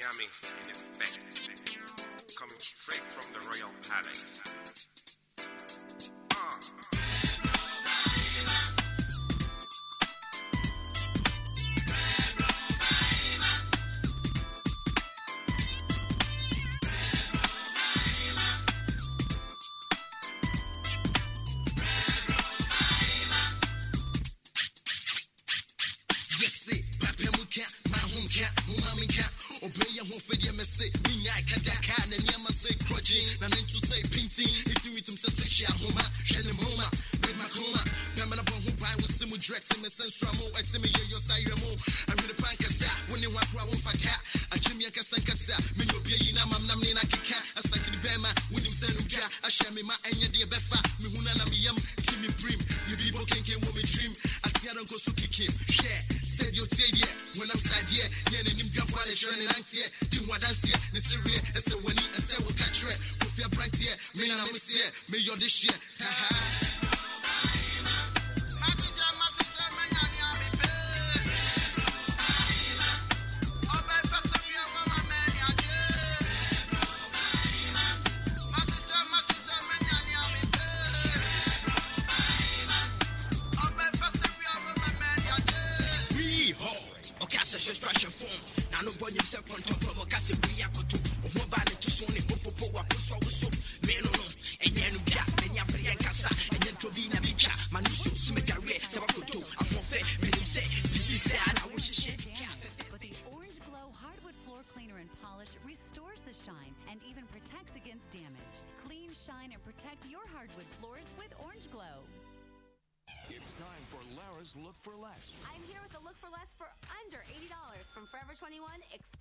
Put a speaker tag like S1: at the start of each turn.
S1: Coming straight from the royal palace.
S2: Me, I can da can and yama say crutching. And then to say painting. It's in with him, say sexual homa. Shannon homa. Made my coma. Pamela Bon who buy with Simu Drex in the central mo. I see me your side mo. I'm in the pancasa. When you want to want cat. A Jimmy Kasankasa. Me no be in a mam nam nina kika. A sankin bema. When him send him ga. A ma anya de befa. Me huna na mi yam. Jimmy Brim. Be booking can woman dream. I tear don't so kick him. Share. Said your tay yeah. When I'm sad yeah. Yeah, and him grandpa the training auntie yeah. Do what I see. The Syria. I say when he. I say what catch it. With your brand yeah. Me na miss yeah. Me your this year.
S3: The shine and even protects against damage. Clean, shine, and protect your hardwood floors with Orange Glo.
S4: It's time for Lara's Look for Less.
S5: I'm here with a look for less for under $80 from Forever 21 Express